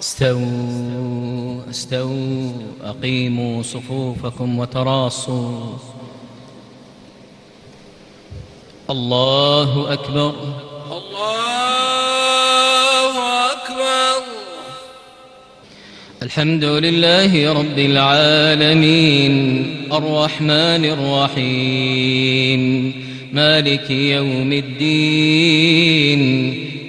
استووا استووا أقيموا صفوفكم وتراصوا. الله أكبر. الله أكبر. الحمد لله رب العالمين. الرحمن الرحيم. مالك يوم الدين.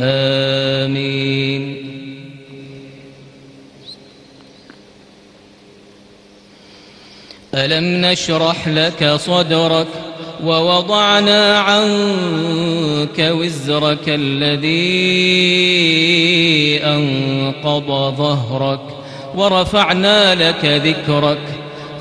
آمين. ألم نشرح لك صدرك ووضعنا عنك وزرك الذي أنقض ظهرك ورفعنا لك ذكرك